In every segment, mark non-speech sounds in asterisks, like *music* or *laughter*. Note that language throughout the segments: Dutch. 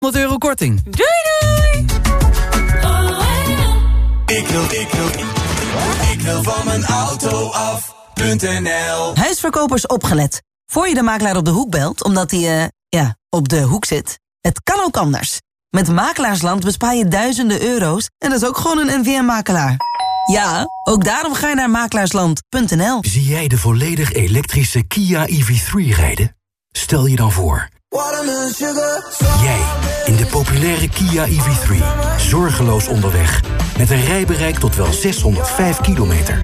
100 euro korting. Doei doei! Ik wil, ik wil, ik wil van mijn auto af.nl Huisverkopers opgelet. Voor je de makelaar op de hoek belt, omdat hij, eh, ja, op de hoek zit. Het kan ook anders. Met Makelaarsland bespaar je duizenden euro's en dat is ook gewoon een NVM-makelaar. Ja, ook daarom ga je naar makelaarsland.nl. Zie jij de volledig elektrische Kia EV3 rijden? Stel je dan voor. Jij in de populaire Kia EV3. Zorgeloos onderweg. Met een rijbereik tot wel 605 kilometer.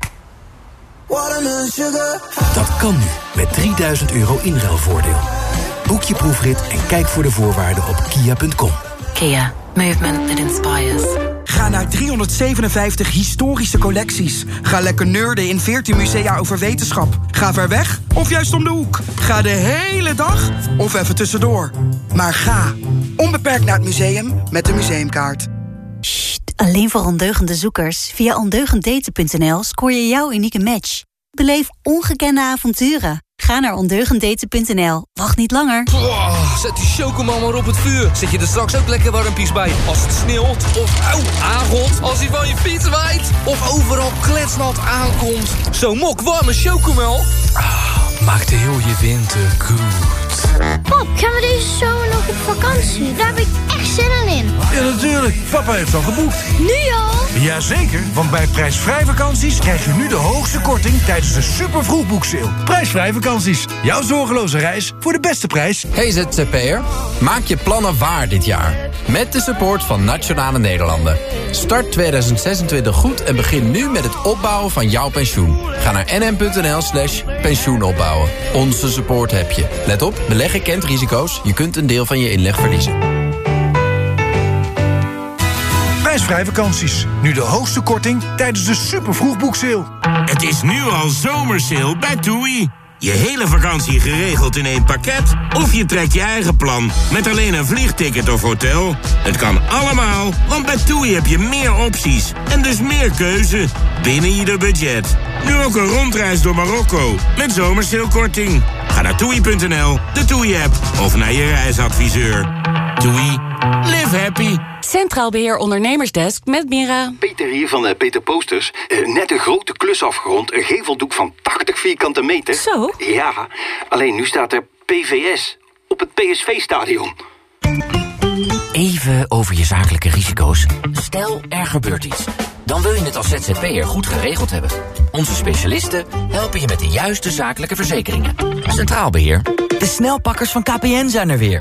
Dat kan nu met 3000 euro inruilvoordeel. Boek je proefrit en kijk voor de voorwaarden op kia.com. Kia. Movement that inspires. Ga naar 357 historische collecties. Ga lekker nerden in 14 musea over wetenschap. Ga ver weg of juist om de hoek. Ga de hele dag of even tussendoor. Maar ga onbeperkt naar het museum met de museumkaart. Sst, alleen voor ondeugende zoekers. Via ondeugenddaten.nl scoor je jouw unieke match. Beleef ongekende avonturen. Ga naar ondeugenddaten.nl. Wacht niet langer. Zet die chocomel maar op het vuur. Zet je er straks ook lekker warmpies bij. Als het sneeuwt of auw, aangot. Als hij van je fiets waait. Of overal kletsnat aankomt. Zo'n mok warme chocomel. Ah, maakt heel je winter goed. Pap, gaan we deze zomer nog op vakantie? Daar heb ik echt zin in. Ja, natuurlijk. Papa heeft al geboekt. Nu al? Jazeker, want bij prijsvrij vakanties krijg je nu de hoogste korting tijdens de super vroegboekseil. Prijsvrij vakanties. Jouw zorgeloze reis voor de beste prijs. Hey ZZP'er, maak je plannen waar dit jaar. Met de support van Nationale Nederlanden. Start 2026 goed en begin nu met het opbouwen van jouw pensioen. Ga naar nm.nl slash pensioenopbouwen. Onze support heb je. Let op, beleggen kent risico's. Je kunt een deel van je inleg verliezen. Prijsvrij vakanties. Nu de hoogste korting tijdens de super vroegboekseil. Het is nu al zomersale bij TUI. Je hele vakantie geregeld in één pakket? Of je trekt je eigen plan met alleen een vliegticket of hotel? Het kan allemaal, want bij TUI heb je meer opties en dus meer keuze binnen ieder budget. Nu ook een rondreis door Marokko met zomersailkorting. Ga naar toei.nl, de TUI-app of naar je reisadviseur. TUI, live happy. Centraal Beheer Ondernemersdesk met Mira. Peter hier van uh, Peter Posters. Uh, net een grote klus afgerond. Een geveldoek van 80 vierkante meter. Zo? Ja, alleen nu staat er PVS op het PSV-stadion. Even over je zakelijke risico's. Stel, er gebeurt iets. Dan wil je het als ZZP'er goed geregeld hebben. Onze specialisten helpen je met de juiste zakelijke verzekeringen. Centraal Beheer. De snelpakkers van KPN zijn er weer.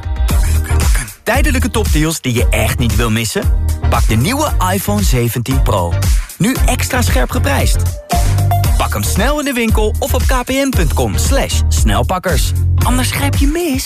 Tijdelijke topdeals die je echt niet wil missen? Pak de nieuwe iPhone 17 Pro. Nu extra scherp geprijsd. Pak hem snel in de winkel of op kpn.com slash snelpakkers. Anders grijp je mis.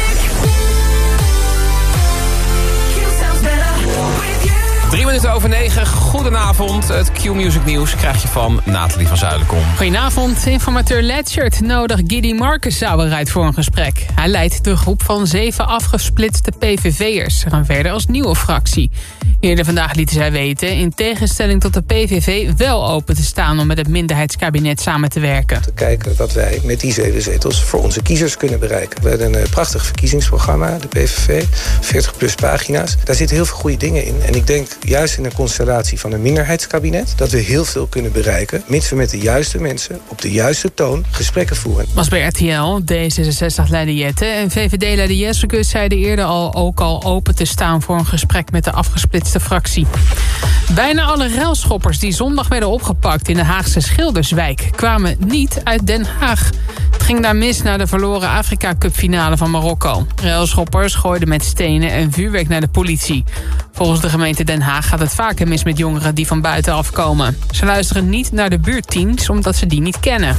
Drie minuten over negen. Goedenavond. Het Q-Music nieuws krijg je van Nathalie van Zuilenkom. Goedenavond. Informateur Letchert nodig Giddy Marcus Sauerheid voor een gesprek. Hij leidt de groep van zeven afgesplitste PVV'ers. Gaan verder als nieuwe fractie. Eerder vandaag lieten zij weten in tegenstelling tot de PVV wel open te staan om met het minderheidskabinet samen te werken. Te kijken wat wij met die zeven zetels voor onze kiezers kunnen bereiken. We hebben een prachtig verkiezingsprogramma, de PVV, 40 plus pagina's. Daar zitten heel veel goede dingen in. En ik denk juist in een constellatie van een minderheidskabinet... dat we heel veel kunnen bereiken... mits we met de juiste mensen op de juiste toon gesprekken voeren. Was bij RTL, D66-leider Jette en VVD-leider Jessekus... zeiden eerder al ook al open te staan voor een gesprek met de afgesplitste fractie. Bijna alle ruilschoppers die zondag werden opgepakt in de Haagse Schilderswijk... kwamen niet uit Den Haag. Het ging daar mis na de verloren Afrika Cup finale van Marokko. Ruilschoppers gooiden met stenen en vuurwerk naar de politie. Volgens de gemeente Den Haag gaat het vaker mis met jongeren die van buitenaf komen. Ze luisteren niet naar de buurtteams omdat ze die niet kennen.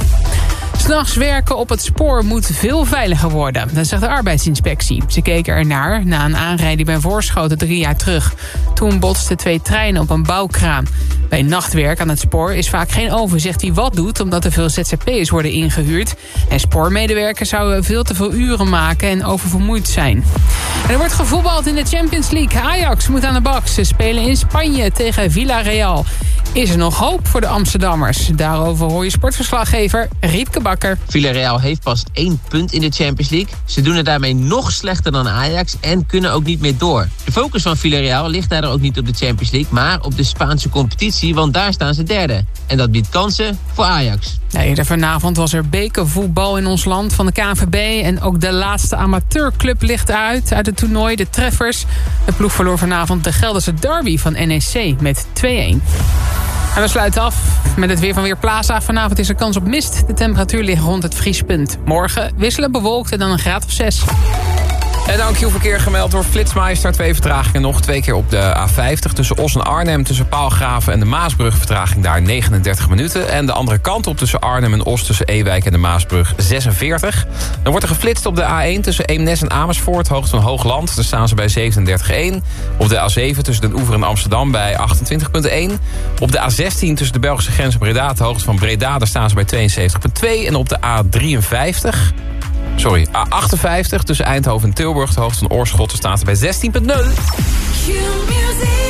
S'nachts werken op het spoor moet veel veiliger worden. Dat zegt de arbeidsinspectie. Ze keken ernaar na een aanrijding bij Voorschoten drie jaar terug. Toen botsten twee treinen op een bouwkraan. Bij nachtwerk aan het spoor is vaak geen overzicht wie wat doet... omdat er veel ZZP'ers worden ingehuurd. En spoormedewerkers zouden veel te veel uren maken en oververmoeid zijn. Er wordt gevoetbald in de Champions League. Ajax moet aan de bak. Ze spelen in Spanje tegen Villarreal. Is er nog hoop voor de Amsterdammers? Daarover hoor je sportverslaggever Riepke Bakker. Villarreal heeft pas één punt in de Champions League. Ze doen het daarmee nog slechter dan Ajax en kunnen ook niet meer door. De focus van Villarreal ligt daar ook niet op de Champions League... maar op de Spaanse competitie, want daar staan ze derde. En dat biedt kansen voor Ajax. Nee, vanavond was er bekervoetbal in ons land van de KNVB... en ook de laatste amateurclub ligt uit uit het toernooi, de Treffers. De ploeg verloor vanavond de Gelderse derby van NEC met 2-1. En we sluiten af met het weer van Weerplaza. Vanavond is er kans op mist. De temperatuur ligt rond het vriespunt. Morgen wisselen bewolkt en dan een graad of 6. En dan Q-verkeer gemeld door Flitsmeister. Twee vertragingen nog. Twee keer op de A50 tussen Os en Arnhem. Tussen Paalgraven en de Maasbrug vertraging daar 39 minuten. En de andere kant op tussen Arnhem en Os tussen Ewijk en de Maasbrug 46. Dan wordt er geflitst op de A1 tussen Eemnes en Amersfoort. Hoogte van Hoogland. Daar staan ze bij 37,1. Op de A7 tussen Den Oever en Amsterdam bij 28,1. Op de A16 tussen de Belgische grens en Breda. De hoogte van Breda. Daar staan ze bij 72,2. En op de A53 sorry, A58 tussen Eindhoven en Tilburg. De hoogte van Oorschot staat er bij 16,0.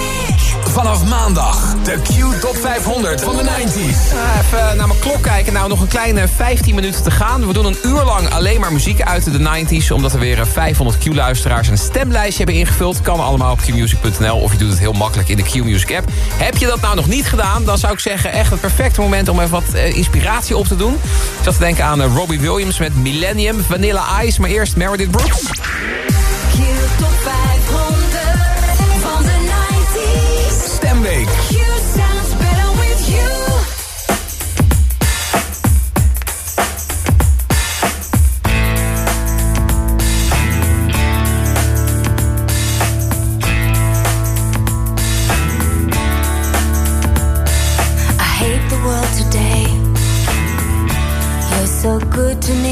Vanaf maandag de Q Top 500 van de 90s. even naar mijn klok kijken. Nou, nog een kleine 15 minuten te gaan. We doen een uur lang alleen maar muziek uit de 90s. Omdat er weer 500 Q-luisteraars een stemlijstje hebben ingevuld. Kan allemaal op qmusic.nl of je doet het heel makkelijk in de Q-Music app. Heb je dat nou nog niet gedaan, dan zou ik zeggen echt het perfecte moment om even wat uh, inspiratie op te doen. Ik zat te denken aan uh, Robbie Williams met Millennium, Vanilla Ice. Maar eerst Meredith Brooks. Q Top 500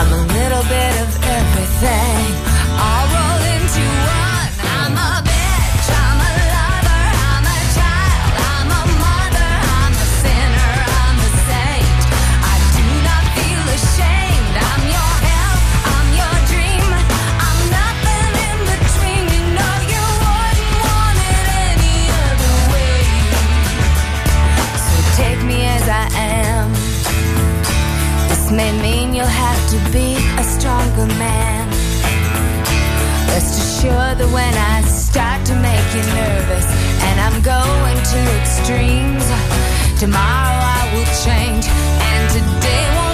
I'm a little bit of everything. I'll roll Rest assured that when I start to make you nervous and I'm going to extremes, tomorrow I will change and today won't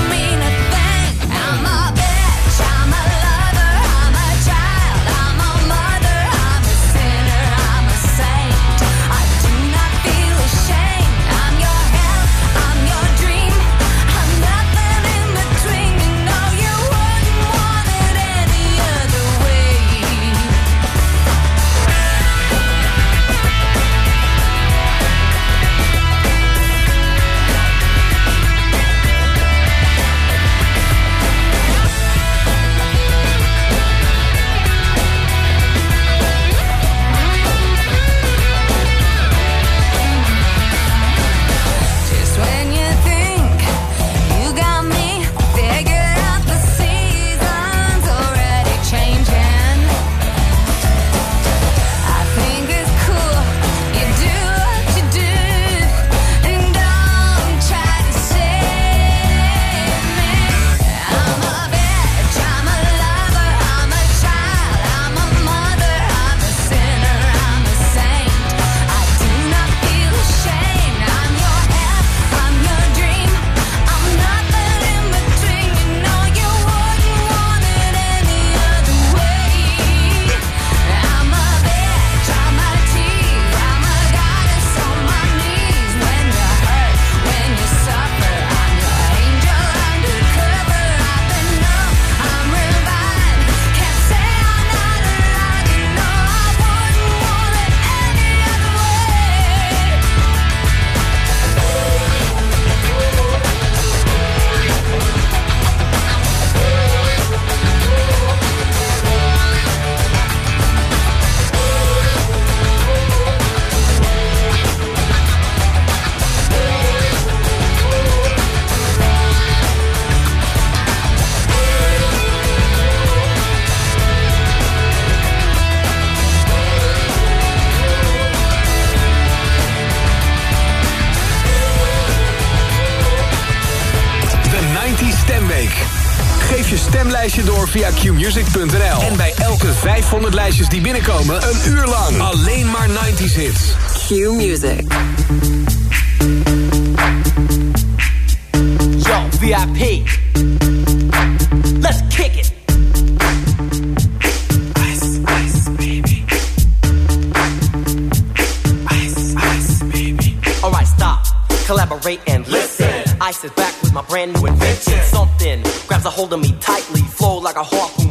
die binnenkomen, een uur lang. Alleen maar 90s hits. Q Music. Yo, VIP. Let's kick it. Ice, ice, baby. Ice, ice, baby. Alright, stop. Collaborate and listen. Ice is back with my brand new invention. Something grabs a hold of me tightly. Flow like a harpoon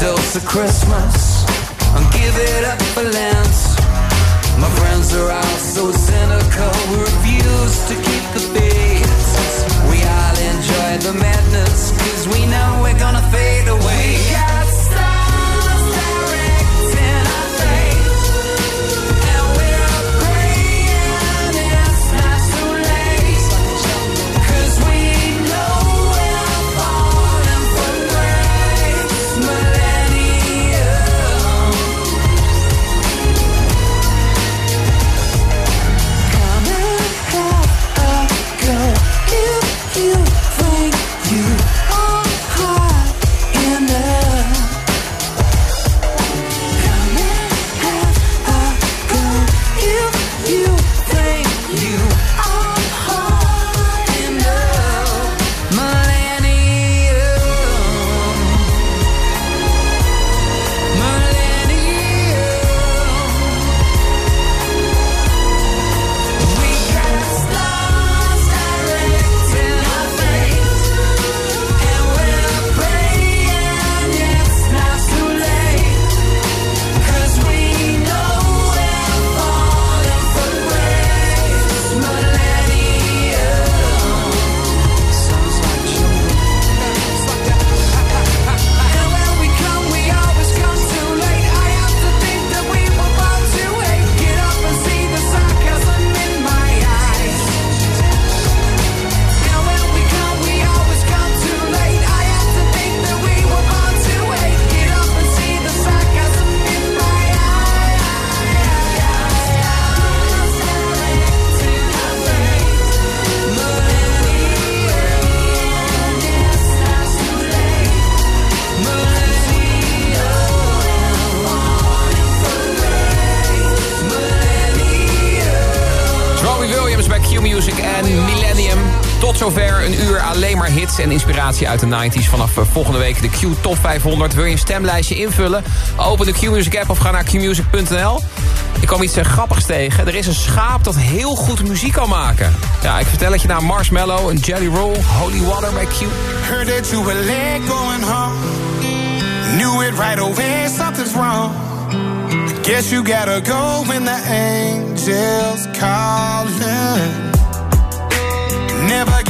Overdose of Christmas, and give it up for Lent. My friends are all so cynical, we refuse to keep the faith. We all enjoy the madness, cause we know we're gonna fade away. Zover een uur alleen maar hits en inspiratie uit de 90s. Vanaf eh, volgende week de Q Top 500. Wil je een stemlijstje invullen? Open de Q-Music app of ga naar qmusic.nl. Ik kwam iets eh, grappigs tegen. Er is een schaap dat heel goed muziek kan maken. Ja, ik vertel het je naar Marshmallow, een Jelly Roll, Holy Water bij Q. Heard going home. It right something's wrong. Guess you gotta go when the angels calling. Never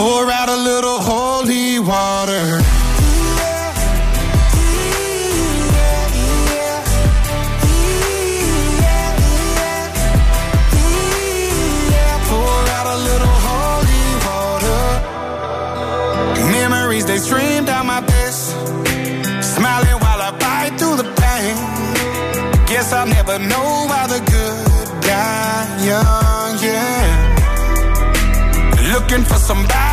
Pour out a little holy water. They stream down my face. Smiling while I fight through the pain. Guess I'll never know why the good die young, yeah. Looking for somebody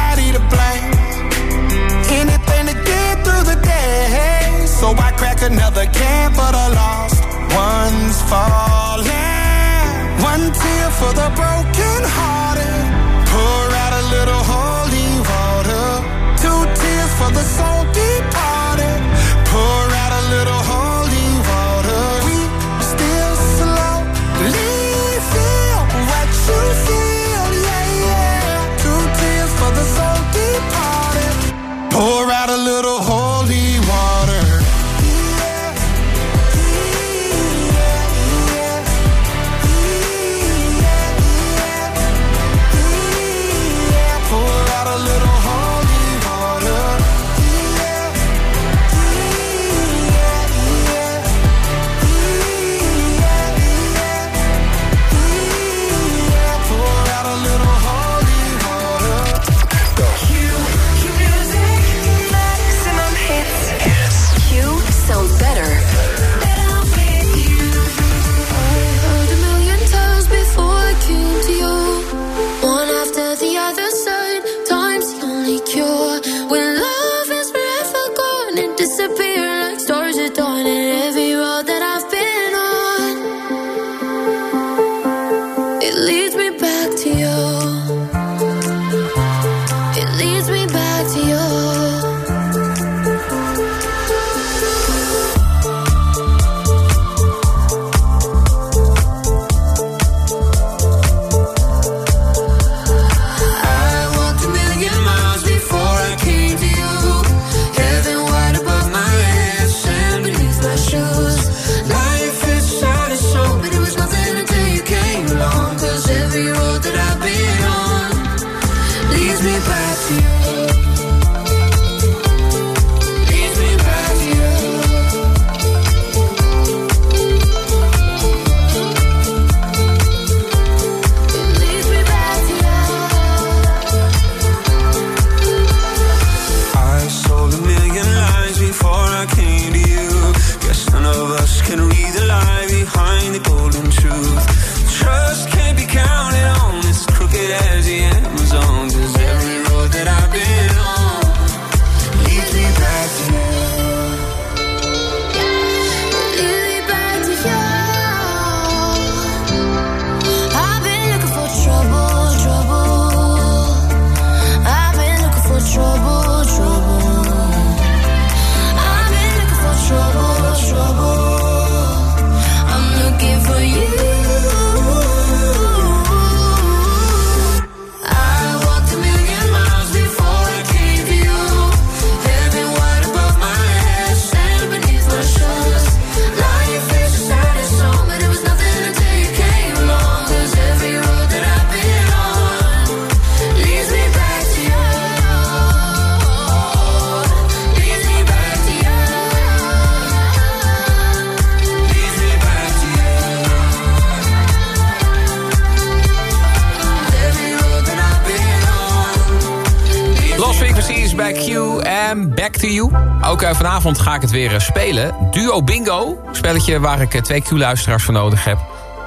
falling. One tear for the broken hearted. Pour out a little holy water. Two tears for the soul vanavond ga ik het weer eh, spelen. Duo Bingo. Spelletje waar ik eh, twee Q-luisteraars voor nodig heb.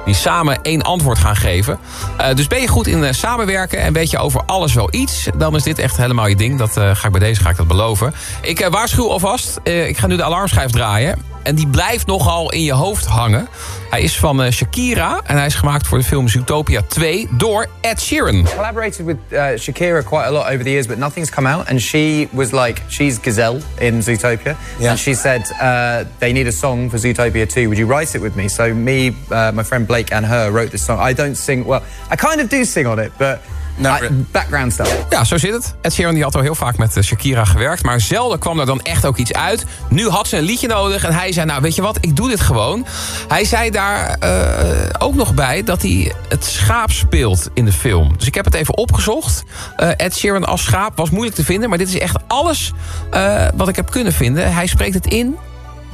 Die samen één antwoord gaan geven. Eh, dus ben je goed in samenwerken en weet je over alles wel iets... dan is dit echt helemaal je ding. Dat ga ik bij deze ga ik dat beloven. Ik waarschuw alvast. Ik ga nu de alarmschijf draaien. En die blijft nogal in je hoofd hangen. Hij is van eh, Shakira en hij is gemaakt voor de film Zootopia 2 door Ed Sheeran. collaborated with uh, Shakira quite a lot over the years, but nothing's come out. And she was like, she's Gazelle in Zootopia, and she said uh, they need a song for Zootopia 2. Would you write it with me? So me, uh, my friend Blake, and her wrote this song. I don't sing well. I kind of do sing on it, but I- background stuff. Ja, zo zit het. Ed Sheeran die had al heel vaak met eh, Shakira gewerkt. Maar zelden kwam er dan echt ook iets uit. Nu had ze een liedje nodig en hij zei... nou, weet je wat, ik doe dit gewoon. Hij zei daar eh, ook nog bij dat hij het schaap speelt in de film. Dus ik heb het even opgezocht. Eh, Ed Sheeran als schaap was moeilijk te vinden. Maar dit is echt alles eh, wat ik heb kunnen vinden. Hij spreekt het in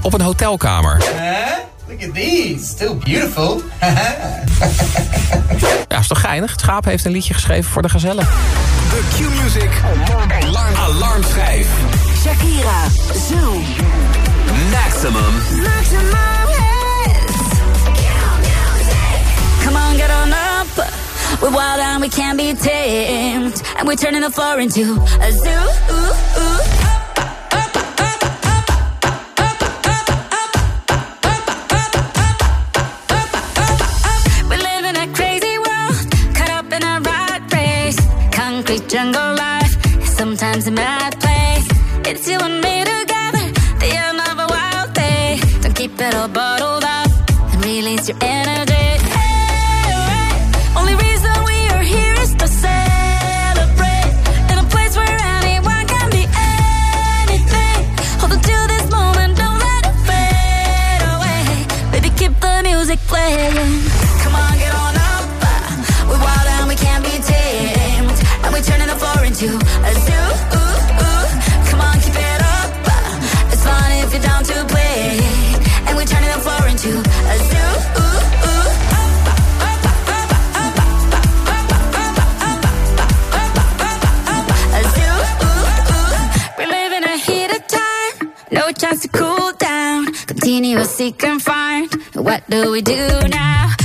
op een hotelkamer. Look at these, still beautiful. *laughs* Ja, is toch geinig? Het schaap heeft een liedje geschreven voor de gazelle. De Q-Music Alarm. Alarmschijf. Shakira, Zoo. Maximum. Come on, get on up. We're wild and we can't be tamed. And we're turning the floor into a zoo. We Concrete jungle life, sometimes a mad place. It's you and me into a zoo. Come on, keep it up. It's fun if you're down to play. And we're turning the floor into a zoo. Ooh, ooh. A zoo. Ooh, ooh. We're living a heated time. No chance to cool down. Continuously confined. What do we do now?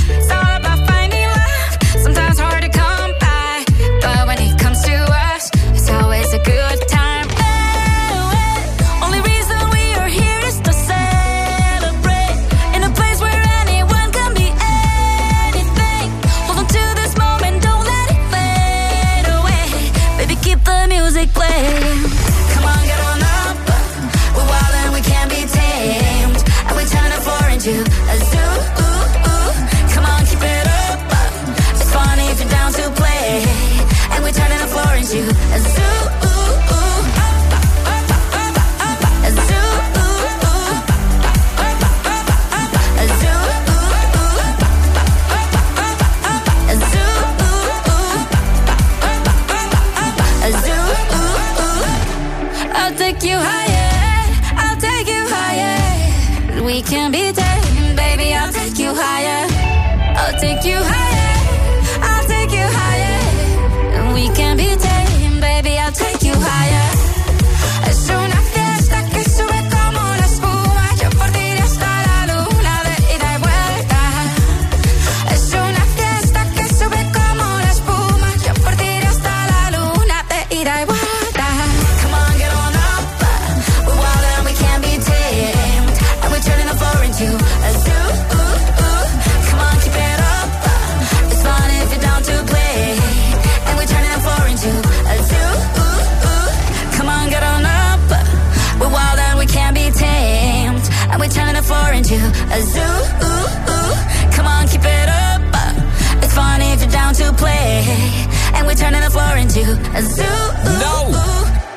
Nou,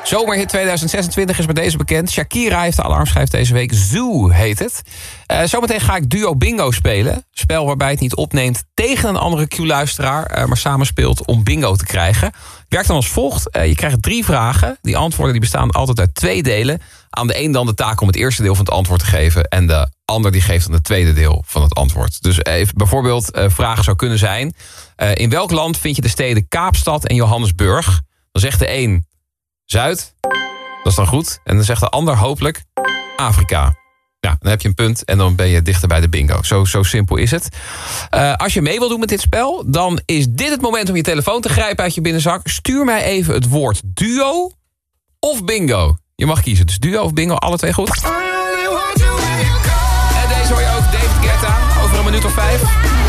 zomerhit 2026 is met deze bekend. Shakira heeft de alarmschijf deze week. Zoo heet het. Eh, zometeen ga ik duo bingo spelen. Spel waarbij het niet opneemt tegen een andere Q-luisteraar... eh, maar samen speelt om bingo te krijgen. Werkt dan als volgt. Eh, je krijgt drie vragen. Die antwoorden die bestaan altijd uit twee delen. Aan de een dan de taak om het eerste deel van het antwoord te geven... en de ander die geeft dan het tweede deel van het antwoord. Dus bijvoorbeeld, vragen zou kunnen zijn... in welk land vind je de steden Kaapstad en Johannesburg? Dan zegt de een Zuid. Dat is dan goed. En dan zegt de ander hopelijk Afrika. Ja, dan heb je een punt en dan ben je dichter bij de bingo. Zo, zo simpel is het. Eh, als je mee wil doen met dit spel, dan is dit het moment om je telefoon te grijpen uit je binnenzak. Stuur mij even het woord duo of bingo. Je mag kiezen, dus duo of bingo, alle twee goed. En deze hoor je ook, David Guetta, over een minuut of vijf.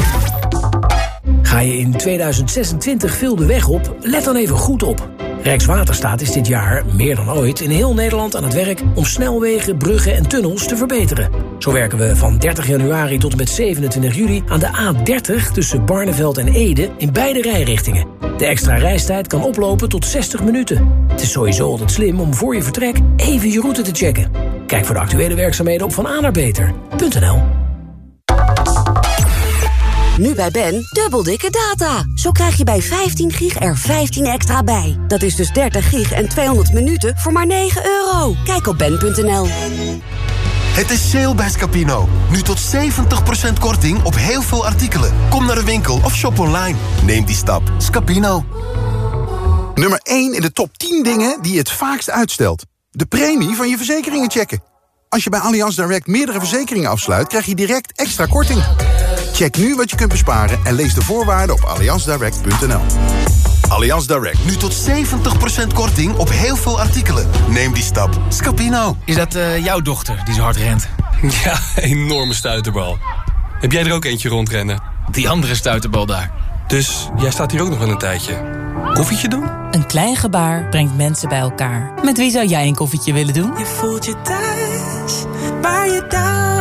Ga je in 2026 veel de weg op? Let dan even goed op. Rijkswaterstaat is dit jaar, meer dan ooit, in heel Nederland aan het werk... om snelwegen, bruggen en tunnels te verbeteren. Zo werken we van 30 januari tot en met 27 juli... aan de A30 tussen Barneveld en Ede in beide rijrichtingen. De extra reistijd kan oplopen tot 60 minuten. Het is sowieso altijd slim om voor je vertrek even je route te checken. Kijk voor de actuele werkzaamheden op vananaarbeter.nl. Nu bij Ben, dubbel dikke data. Zo krijg je bij 15 gig er 15 extra bij. Dat is dus 30 gig en 200 minuten voor maar 9 euro. Kijk op ben.nl. Het is sale bij Scapino. Nu tot 70% korting op heel veel artikelen. Kom naar de winkel of shop online. Neem die stap. Scapino. Nummer 1 in de top 10 dingen die je het vaakst uitstelt. De premie van je verzekeringen checken. Als je bij Allianz Direct meerdere verzekeringen afsluit... krijg je direct extra korting. Check nu wat je kunt besparen en lees de voorwaarden op allianzdirect.nl. Allianz Direct. Nu tot 70% korting op heel veel artikelen. Neem die stap. Scapino. Is dat eh, jouw dochter die zo hard rent? *laughs* Ja, enorme stuiterbal. Heb jij er ook eentje rondrennen? Die andere stuiterbal daar. Dus jij staat hier ook nog wel een tijdje. Koffietje doen? Een klein gebaar brengt mensen bij elkaar. Met wie zou jij een koffietje willen doen? Je voelt je thuis, waar je touwen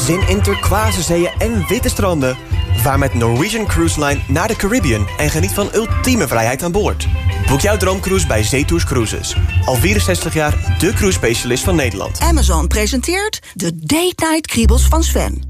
Zin in turquoise en witte stranden. Vaar met Norwegian Cruise Line naar de Caribbean en geniet van ultieme vrijheid aan boord. Boek jouw droomcruise bij Zetours Cruises. Al 64 jaar de cruise specialist van Nederland. Amazon presenteert de Date Night Kriebels van Sven.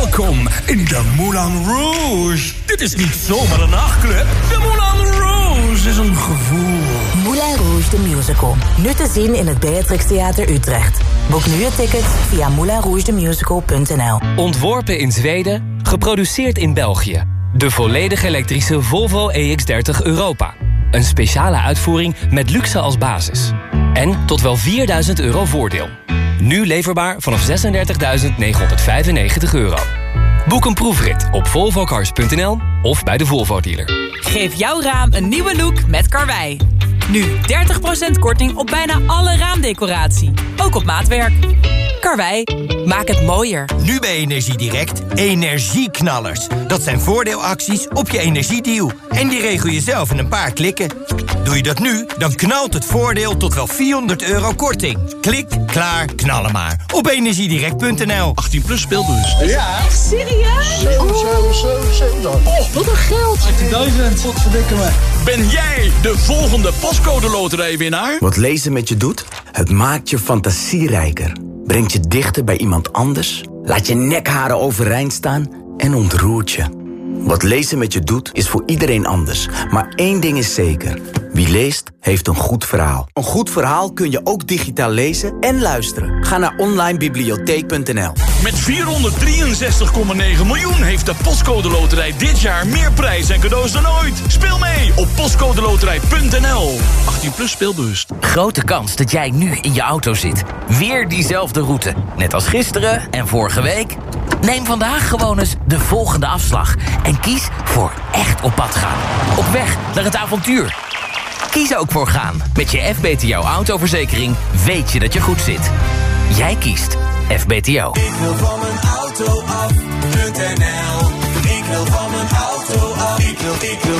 Welkom in de Moulin Rouge. Dit is niet zomaar een nachtclub. De Moulin Rouge is een gevoel. Moulin Rouge the Musical. Nu te zien in het Beatrix Theater Utrecht. Boek nu je ticket via moulinrougethemusical.nl Ontworpen in Zweden, geproduceerd in België. De volledig elektrische Volvo EX30 Europa. Een speciale uitvoering met luxe als basis. En tot wel 4000 euro voordeel. Nu leverbaar vanaf 36.995 euro. Boek een proefrit op volvocars.nl of bij de Volvo dealer. Geef jouw raam een nieuwe look met Karwei. Nu 30% korting op bijna alle raamdecoratie. Ook op maatwerk. Karwei, maak het mooier. Nu bij Energiedirect energieknallers. Dat zijn voordeelacties op je energiedeal. En die regel je zelf in een paar klikken. Doe je dat nu, dan knalt het voordeel tot wel 400 euro korting. Klik, klaar, knallen maar. Op energiedirect.nl 18 plus speelbus. Ja. Echt serieus? 7, 7, 7, 7. Oh, wat een geld. 18.000. Wat verdikken me. Ben jij de volgende postcode loterijwinnaar? Wat lezen met je doet? Het maakt je fantasierijker. Brengt je dichter bij iemand anders. Laat je nekharen overeind staan en ontroert je. Wat lezen met je doet, is voor iedereen anders. Maar één ding is zeker. Wie leest, heeft een goed verhaal. Een goed verhaal kun je ook digitaal lezen en luisteren. Ga naar onlinebibliotheek.nl Met 463,9 miljoen heeft de Postcode Loterij dit jaar meer prijs en cadeaus dan ooit. Speel mee op postcodeloterij.nl. 18 plus speelbewust. Grote kans dat jij nu in je auto zit. Weer diezelfde route. Net als gisteren en vorige week. Neem vandaag gewoon eens de volgende afslag. En kies voor echt op pad gaan. Op weg naar het avontuur. Kies ook voor gaan. Met je FBTO autoverzekering weet je dat je goed zit. Jij kiest FBTO. Ik wil van mijn auto af.nl Ik wil van mijn auto af. Ik wil, ik wil,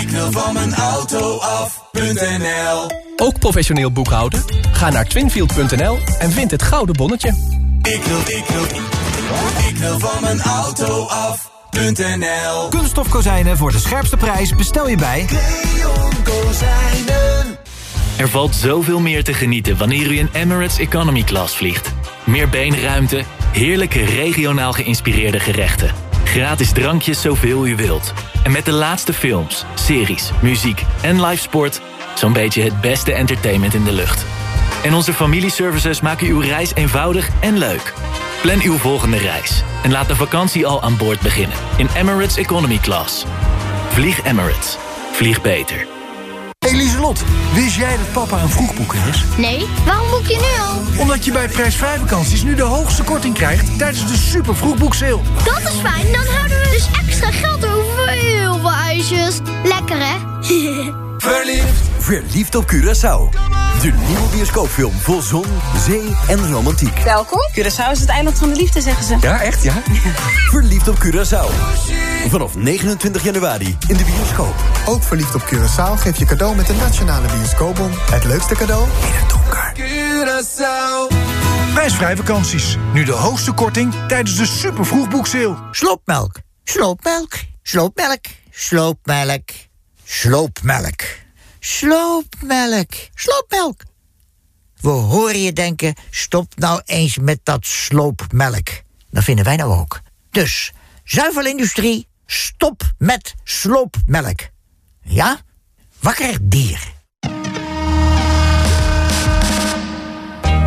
ik wil van mijn auto af.nl Ook professioneel boekhouden? Ga naar twinfield.nl en vind het gouden bonnetje. Ik wil, ik wil, ik wil van mijn auto af. Kunststof kozijnen voor de scherpste prijs bestel je bij Leon Kozijnen. Er valt zoveel meer te genieten wanneer u in Emirates Economy Class vliegt. Meer beenruimte, heerlijke regionaal geïnspireerde gerechten. Gratis drankjes zoveel u wilt. En met de laatste films, series, muziek en live sport... zo'n beetje het beste entertainment in de lucht. En onze familieservices maken uw reis eenvoudig en leuk. Plan uw volgende reis en laat de vakantie al aan boord beginnen in Emirates Economy Class. Vlieg Emirates. Vlieg beter. Eliselot, wist jij dat papa een vroegboeker is? Nee, waarom boek je nu al? Omdat je bij prijsvrij vakanties nu de hoogste korting krijgt tijdens de super vroegboekseil. Dat is fijn, dan houden we dus extra geld over voor heel veel ijsjes. Lekker hè? *laughs* Verliefd. Verliefd op Curaçao. De nieuwe bioscoopfilm vol zon, zee en romantiek. Welkom. Curaçao is het eiland van de liefde, zeggen ze. Ja, echt ja? *laughs* Verliefd op Curaçao. Vanaf 29 januari in de bioscoop. Ook verliefd op Curaçao geef je cadeau met de nationale bioscoopbon. Het leukste cadeau in het donker. Curaçao. Prijsvrij vakanties. Nu de hoogste korting tijdens de super vroegboekseil. Sloopmelk. Sloopmelk. Sloopmelk. Sloopmelk. Sloopmelk. Sloopmelk. Sloopmelk. We horen je denken, stop nou eens met dat sloopmelk. Dat vinden wij nou ook. Dus, zuivelindustrie, stop met sloopmelk. Ja? Wakker dier.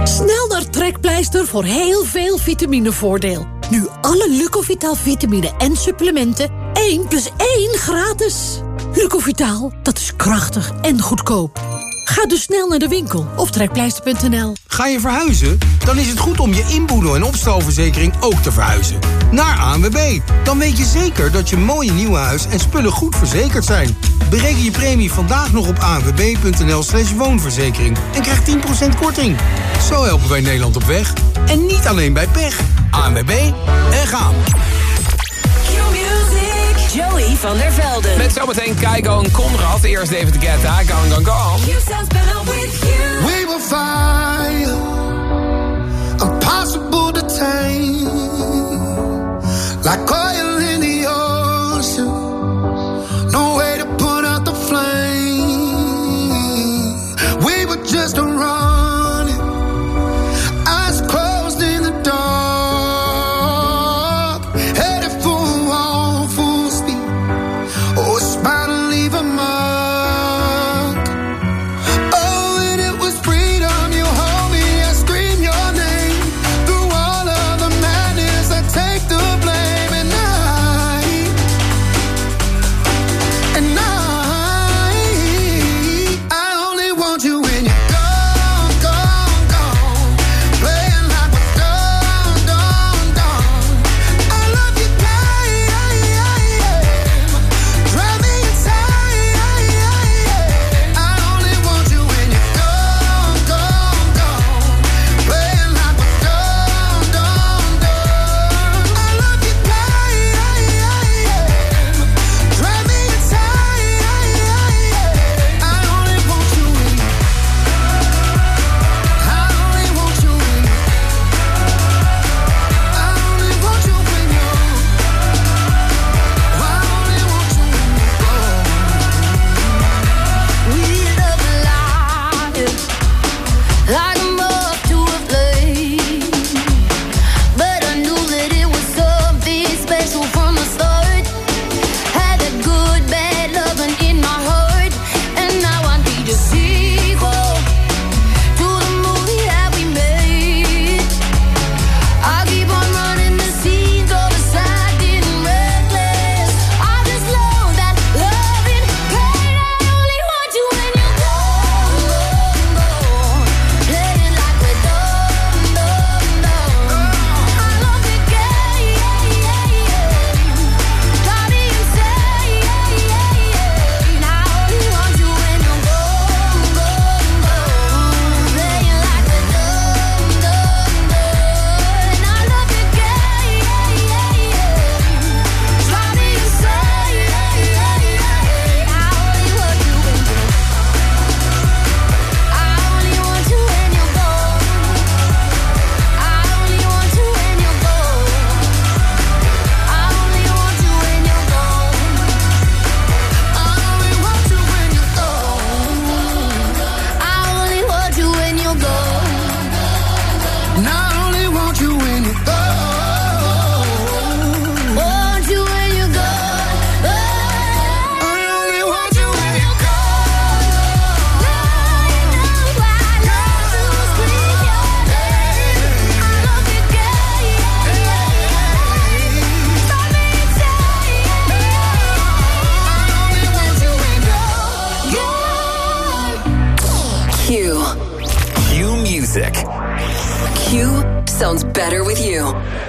Snel naar Trekpleister voor heel veel vitaminevoordeel. Nu alle Lucovital vitamine en supplementen 1 plus 1 gratis. Lucovital, dat is krachtig en goedkoop. Ga dus snel naar de winkel of trekpleister.nl. Ga je verhuizen? Dan is het goed om je inboedel- en opstalverzekering ook te verhuizen. Naar ANWB. Dan weet je zeker dat je mooie nieuwe huis en spullen goed verzekerd zijn. Bereken je premie vandaag nog op anwb.nl slash woonverzekering. En krijg 10% korting. Zo helpen wij Nederland op weg. En niet alleen bij pech. ANWB en gaan. Joey van der Velden. Met zometeen Keigo en Conrad. Eerst David Guetta, Gone Gone Gone. We will find impossible to tame, like oil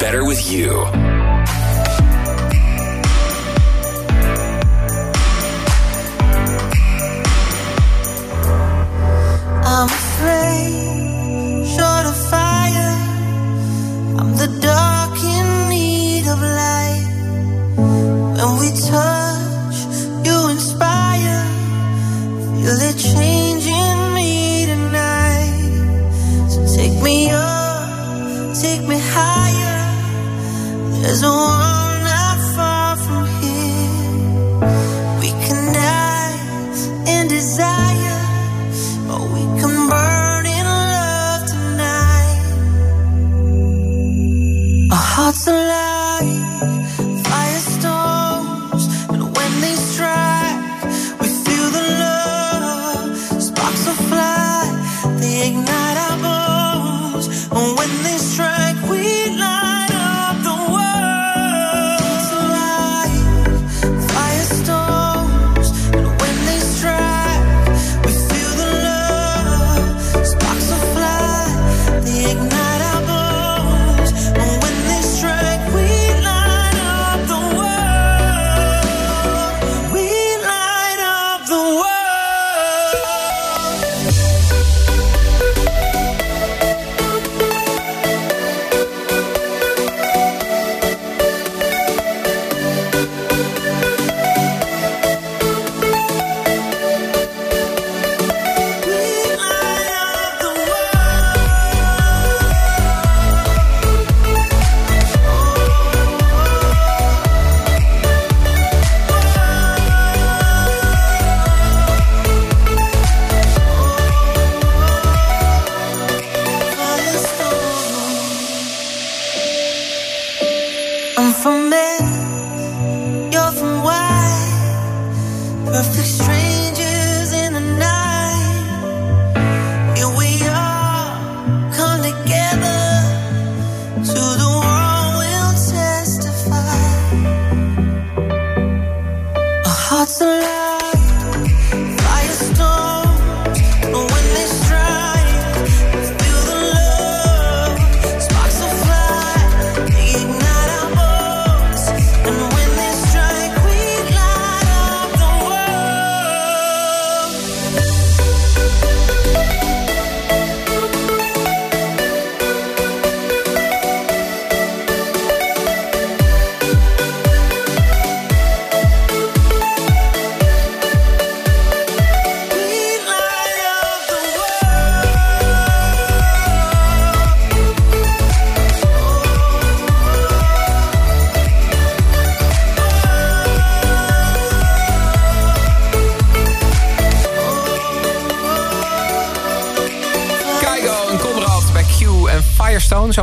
better with you.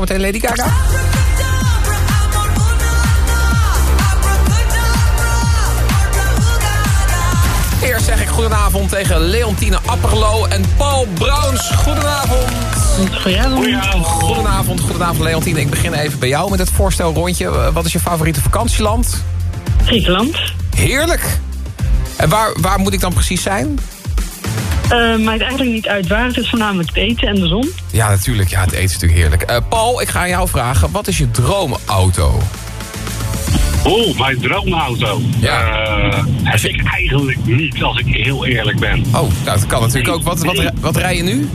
zometeen Lady Gaga. Eerst zeg ik goedenavond tegen Leontine Apperlo en Paul Brouns. Goedenavond. Goedenavond. Goedenavond. Goedenavond, Leontine. Ik begin even bij jou met het voorstel rondje. Eh, wat is je favoriete vakantieland? Griekenland. Heerlijk. En waar, waar moet ik dan precies zijn? Uh, maakt eigenlijk niet uit waar. Het is voornamelijk het eten en de zon. Ja, natuurlijk. Ja, het eten is natuurlijk heerlijk. Eh, Paul, ik ga jou vragen. Wat is je droomauto? Oh, mijn droomauto. Ja. Uh, heb ik eigenlijk niet, als ik heel eerlijk ben. Oh, nou, dat kan natuurlijk ook. Wat, wat rij je nu?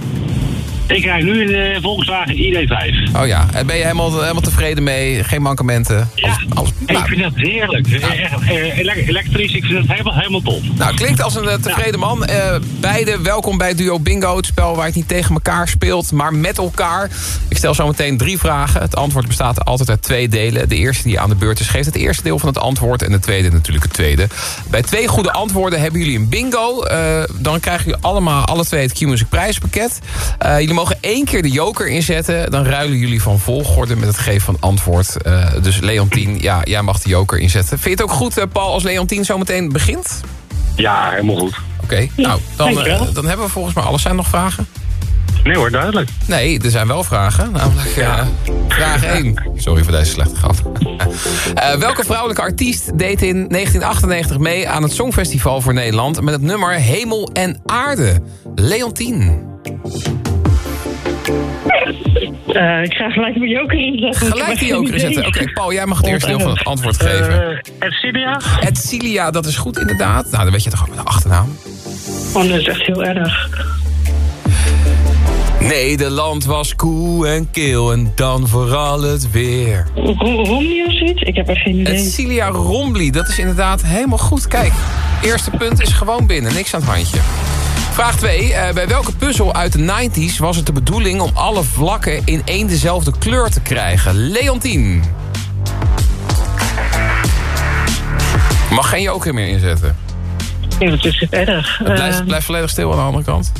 Ik krijg nu een eh, Volkswagen ID5. Oh ja, en ben je helemaal, helemaal tevreden mee? Geen mankementen? Ja, ik nou. vind dat heerlijk. Nou. Elektrisch, ik vind dat helemaal, helemaal top. Nou, klinkt als een tevreden man. Uh, beide welkom bij Duo Bingo, het spel waar het niet tegen elkaar speelt, maar met elkaar. Ik stel zo meteen drie vragen. Het antwoord bestaat altijd uit twee delen. De eerste die aan de beurt is, geeft het eerste deel van het antwoord... en de tweede natuurlijk het tweede. Bij twee goede antwoorden hebben jullie een bingo. Dan krijgen jullie allemaal, alle twee het Q-Music prijspakket. Uh, jullie mogen één keer de joker inzetten. Dan ruilen jullie van volgorde met het geven van antwoord. Eh, dus Leontien, *clears throat* ja, jij mag de joker inzetten. Vind je het ook goed, eh, Paul, als Leontien zo meteen begint? Ja, helemaal goed. Oké, nou, dan, eh, dan hebben we volgens mij alles. Zijn er nog vragen? Nee hoor, duidelijk. Nee, er zijn wel vragen. Namelijk eh, vraag 1. Sorry voor deze slechte grap. *laughs* Welke vrouwelijke artiest deed in 1998 mee aan het Songfestival voor Nederland... met het nummer Hemel en Aarde? Leontien. Eh, ik ga gelijk mijn joker inzetten. Gelijk die joker inzetten. Oké, Paul, jij mag het eerste deel van het antwoord geven. Uh, Edcilia? Edcilia, dat is goed inderdaad. Nou, dan weet je toch ook met de achternaam. Oh, dat is echt heel erg. Nederland was koe en keel en dan vooral het weer. Romney of zoiets? Ik heb er geen idee. Edcilia Rombly, dat is inderdaad helemaal goed. Kijk, eerste punt is gewoon binnen, niks aan het handje. Vraag 2. bij welke puzzel uit de 90s was het de bedoeling om alle vlakken in één dezelfde kleur te krijgen? Leontien. Mag geen joker meer inzetten. Ja, dat is het erg. Het blijft, Eh, blijft volledig stil aan de andere kant.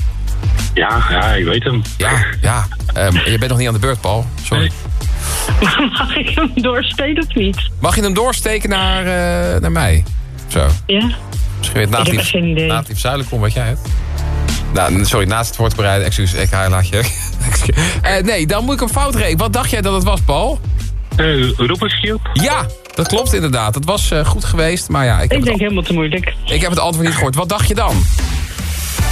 Ja, ja, ik weet hem. Ja, ja. Ehm, je bent nog niet aan de beurt, Paul. Sorry. *laughs* Mag ik hem doorsteken of niet? Mag je hem doorsteken naar, eh, naar mij? Zo. Ja? Misschien weet Ik heb natief, echt geen idee. natief zuidelijk om wat jij hebt. Nou, sorry, naast het voorbereiden. Excuus, ik laat je. *laughs* Eh, nee, dan moet ik hem fout rekenen. Wat dacht jij dat het was, Paul? Uh? Ja, dat klopt inderdaad. Dat was eh, goed geweest, maar ja... Ik, Ik denk helemaal te moeilijk. ik heb het antwoord niet gehoord. Wat dacht je dan?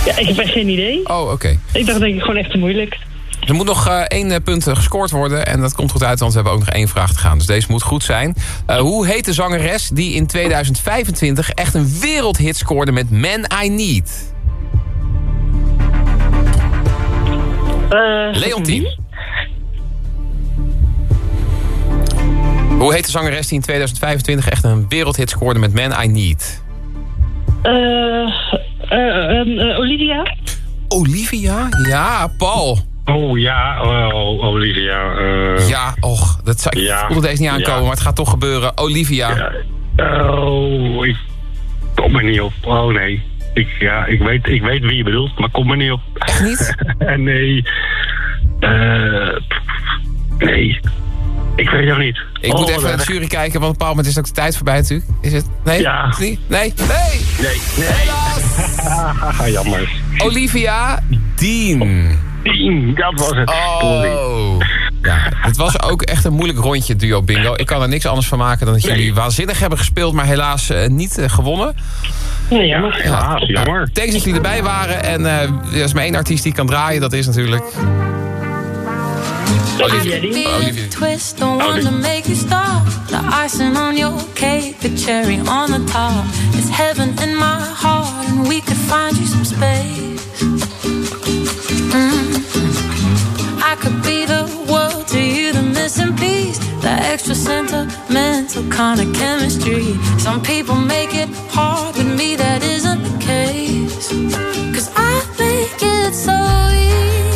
Ja, ik heb echt geen idee. Oh, oké. Ik dacht denk ik gewoon echt te moeilijk. Er moet nog één punt gescoord worden. En dat komt goed uit, want we hebben ook nog één vraag te gaan. Dus deze moet goed zijn. Hoe heet de zangeres die in 2025 echt een wereldhit scoorde met Man I Need? Eh, Leontien. Hoe heet de zangeres die in 2025 echt een wereldhit scoorde met Man I Need? eh, eh, eh, Olivia? Olivia? Ja, Paul. Oh ja, oh, Olivia. eh, Ja, och, dat zou, ik Ja, voelde deze niet aankomen, ja. maar het gaat toch gebeuren. Olivia. Oh, ik kom er niet op. Oh nee. Ik, ja, ik, weet, ik weet wie je bedoelt, maar kom er niet op. Echt niet? *laughs* nee. Eh, nee. Ik weet het ook niet. Ik Oh, moet even wat naar de jury kijken, want op een bepaald moment is ook de tijd voorbij natuurlijk. Is het? Nee? Ja. Nee? Nee! Nee, nee. *laughs* Jammer. Olivia Dean. Dean, dat was het. Oh. Ja, het was ook echt een moeilijk rondje, duo bingo. Ik kan er niks anders van maken dan dat jullie waanzinnig hebben gespeeld... maar helaas eh, niet eh, gewonnen. Ja, jammer. Ja, jammer. Thanks dat jullie erbij waren. En eh, er is maar één artiest die kan draaien. Dat is natuurlijk... Olivia Dean. Olivia. twist, don't want to make you stop. The icing on your cake, the cherry on the top. It's heaven in my heart, and we could find you some space. Mm. I could be the world to you, the missing piece, the extra sentimental kind of chemistry. Some people make it hard, with me that isn't the case. Cause I make it so easy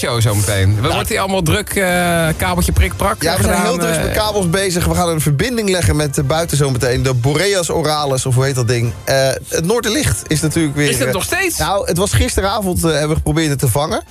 show. De show zometeen. Wat wordt hier allemaal druk, eh, kabeltje prikprak? Ja, we zijn heel druk eh, met kabels bezig. We gaan een verbinding leggen met uh, buiten zometeen. De Boreas Oralis, of hoe heet dat ding? Uh, het Noorderlicht is natuurlijk weer... Is het uh, nog steeds? Nou, het was gisteravond, hebben we geprobeerd het te vangen.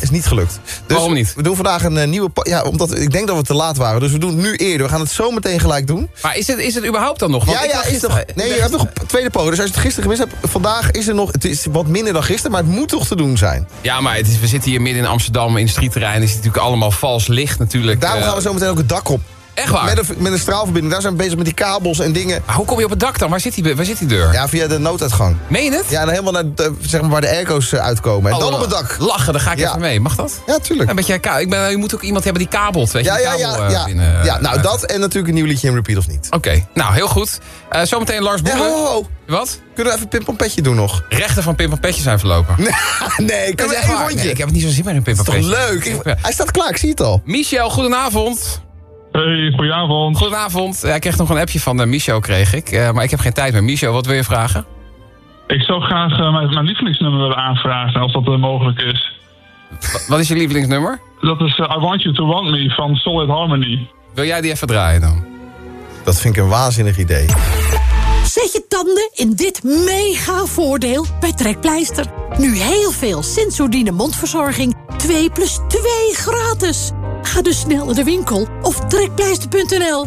is niet gelukt. Dus Waarom niet? We doen vandaag een nieuwe... Ja, omdat ik denk dat we te laat waren. Dus we doen het nu eerder. We gaan het zo meteen gelijk doen. Maar is het, is het überhaupt dan nog? Want ja, ja, is nog, nee, je hebt nog een tweede poging. Dus als je het gisteren gemist hebt, vandaag is er nog... Het is wat minder dan gisteren, maar het moet toch te doen zijn. Ja, maar het is, we zitten hier midden in Amsterdam, in het strieterrein. is natuurlijk allemaal vals licht natuurlijk. Daarom eh, gaan we zo meteen ook het dak op. Echt waar? Met een, met een straalverbinding. Daar zijn we bezig met die kabels en dingen. Maar hoe kom je op het dak dan? Waar zit die, waar zit die deur? Ja, via de nooduitgang. Meen je het? Ja, helemaal naar de, zeg maar waar de airco's eh, uitkomen. En Oh, dan op het dak. Lachen, dan ga ik Ja. even mee. Mag dat? Ja, tuurlijk. Een beetje, ik ben, je moet ook iemand hebben die kabelt. Weet je, Ja, ja, ja. kabel, eh, Ja, binnen, ja nou eh. dat en natuurlijk een nieuw liedje in repeat of niet. Oké, nou heel goed. Zometeen Lars Ja, ho, ho. Wat? Kunnen we even pimpompetje doen nog? Rechten van Pim van Petje zijn verlopen. *laughs* nee, we echt één rondje? Nee, ik heb het niet zo zin meer in Pim van Dat is toch leuk? Ik- Ja. hij staat klaar, ik zie het al. Michel, goedenavond. Hey, goedenavond. Goedenavond. Ja, ik kreeg nog een appje van eh, Michel, kreeg ik. Eh, maar ik heb geen tijd meer. Michel, wat wil je vragen? Ik zou graag eh, mijn, mijn lievelingsnummer willen aanvragen, als dat mogelijk is. Wa- Wat is je lievelingsnummer? Dat is I Want You To Want Me van Solid Harmony. Wil jij die even draaien dan? Dat vind ik een waanzinnig idee. Zet je tanden in dit mega voordeel bij Trekpleister. Nu heel veel Sensodyne mondverzorging. 2 plus 2 gratis. Ga dus snel naar de winkel of trekpleister.nl.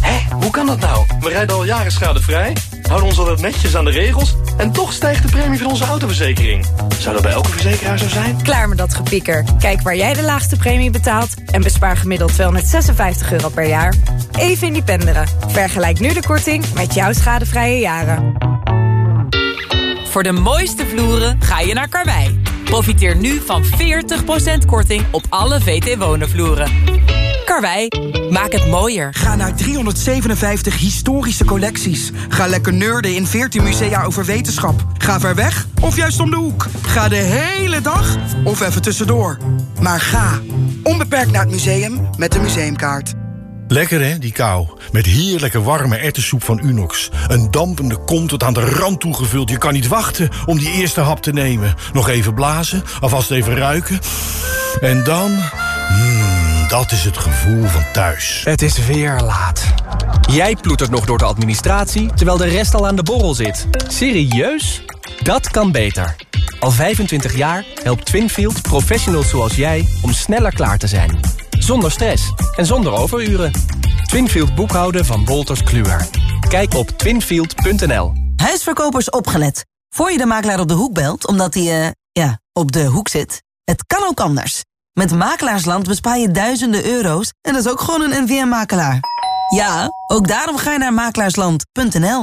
Hé, hoe kan dat nou? We rijden al jaren schadevrij, houden ons altijd netjes aan de regels... en toch stijgt de premie van onze autoverzekering. Zou dat bij elke verzekeraar zo zijn? Klaar met dat gepieker. Kijk waar jij de laagste premie betaalt en bespaar gemiddeld 256 euro per jaar. Even independeren. Vergelijk nu de korting met jouw schadevrije jaren. Voor de mooiste vloeren ga je naar Karwei. Profiteer nu van 40% korting op alle VT Wonen vloeren. Karwei, maak het mooier. Ga naar 357 historische collecties. Ga lekker nerden in 14 musea over wetenschap. Ga ver weg of juist om de hoek. Ga de hele dag of even tussendoor. Maar ga onbeperkt naar het museum met de museumkaart. Lekker hè, die kou. Met heerlijke warme erwtensoep van Unox. Een dampende kom tot aan de rand toegevuld. Je kan niet wachten om die eerste hap te nemen. Nog even blazen, alvast even ruiken. En dan... Mmm, dat is het gevoel van thuis. Het is weer laat. Jij ploetert nog door de administratie, terwijl de rest al aan de borrel zit. Serieus? Dat kan beter. Al 25 jaar helpt Twinfield professionals zoals jij om sneller klaar te zijn. Zonder stress en zonder overuren. Twinfield boekhouden van Wolters Kluwer. Kijk op twinfield.nl. Huisverkopers opgelet. Voor je de makelaar op de hoek belt, omdat hij, eh, ja, op de hoek zit. Het kan ook anders. Met Makelaarsland bespaar je duizenden euro's en dat is ook gewoon een NVM-makelaar. Ja, ook daarom ga je naar makelaarsland.nl.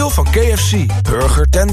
mealdeal van KFC. Burger, tenders,